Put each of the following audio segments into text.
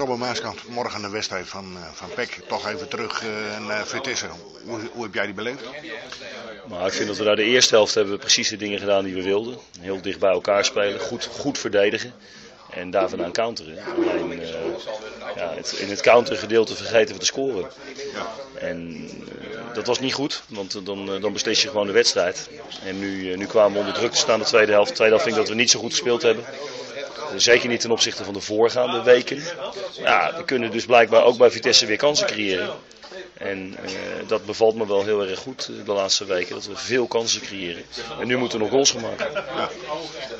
Robert Maaskant, morgen de wedstrijd van, uh, van PEC. Toch even terug uh, naar Vitesse. Hoe, hoe, heb jij die beleefd? Nou, ik vind dat we daar de eerste helft hebben precies de dingen gedaan die we wilden. Heel dicht bij elkaar spelen, goed, goed verdedigen. En daar vandaan counteren. Alleen ja, het, in het countergedeelte vergeten we te scoren. En dat was niet goed, want dan, dan beslis je gewoon de wedstrijd. En nu, nu kwamen we onder druk te staan de tweede helft. De tweede helft vind ik dat we niet zo goed gespeeld hebben. Zeker niet ten opzichte van de voorgaande weken. Ja, we kunnen dus blijkbaar ook bij Vitesse weer kansen creëren. En uh, dat bevalt me wel heel erg goed de laatste weken. Dat we veel kansen creëren. En nu moeten we nog goals gaan maken. Ja.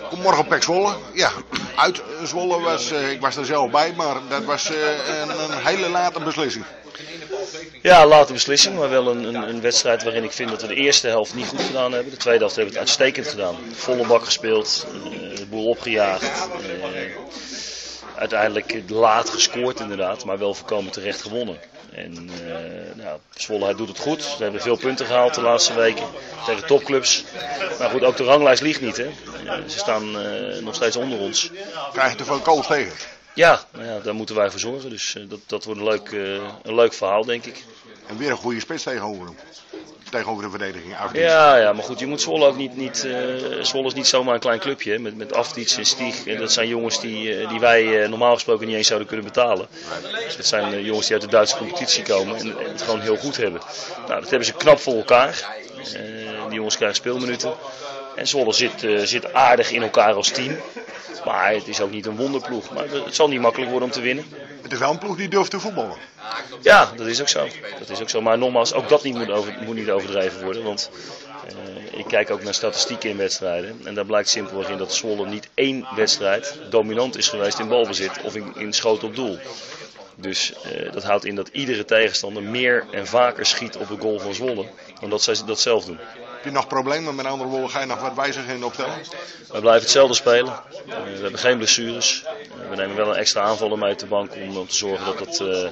Kom morgen op Pek Zwolle. Ja, uit Zwolle was, uh, ik was er zelf bij, maar dat was uh, een, een hele late beslissing. Ja, late beslissing, maar wel een, een, een, wedstrijd waarin ik vind dat we de eerste helft niet goed gedaan hebben. De tweede helft hebben we het uitstekend gedaan. Volle bak gespeeld, de boel opgejaagd. Uiteindelijk laat gescoord inderdaad, maar wel voorkomen terecht gewonnen. En uh, nou, Zwolle doet het goed. Ze hebben veel punten gehaald de laatste weken tegen topclubs. Maar goed, ook de ranglijst ligt niet. Hè. Ze staan nog steeds onder ons. Krijg je te veel kools tegen? Ja, nou ja, daar moeten wij voor zorgen. Dus dat, dat wordt een leuk, een leuk verhaal, denk ik. En weer een goede spits tegenover hem. Tegenover de verdediging. Ja, ja, maar goed, je moet Zwolle ook niet. niet uh, Zwolle is niet zomaar een klein clubje. Met, met Afdiets en Stieg. En dat zijn jongens die, die wij normaal gesproken niet eens zouden kunnen betalen. Dus dat zijn jongens die uit de Duitse competitie komen en, en, het gewoon heel goed hebben. Nou, dat hebben ze knap voor elkaar. die jongens krijgen speelminuten. En Zwolle zit, zit aardig in elkaar als team. Maar het is ook niet een wonderploeg. Maar het zal niet makkelijk worden om te winnen. Het is wel een ploeg die durft te voetballen. Ja, dat is ook zo. Dat is ook zo. Maar nogmaals, ook dat niet moet, over, moet niet overdreven worden. Want uh, ik kijk ook naar statistieken in wedstrijden. En daar blijkt simpelweg in dat Zwolle niet één wedstrijd dominant is geweest in balbezit of in, in schoot op doel. Dus uh, dat houdt in dat iedere tegenstander meer en vaker schiet op de goal van Zwolle. Dan dat zij dat zelf doen. Heb je nog problemen? Met andere woorden, ga je nog wat wijzigen in de opstelling? We blijven hetzelfde spelen. Uh, we hebben geen blessures. Uh, we nemen wel een extra aanvaller mee uit de bank om, om te zorgen dat het, uh,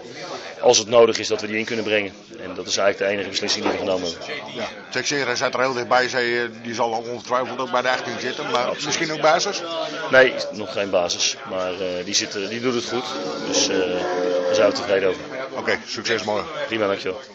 als het nodig is, dat we die in kunnen brengen. En dat is eigenlijk de enige beslissing die we genomen hebben. Ja, Texera zat er heel dichtbij. Zei, die zal ongetwijfeld ook bij de 18 zitten. Maar Absoluut. misschien ook basis? Nee, nog geen basis. Maar die, zit, die doet het goed. Dus daar zijn we tevreden over. Oké, okay, succes morgen. Prima, dankjewel.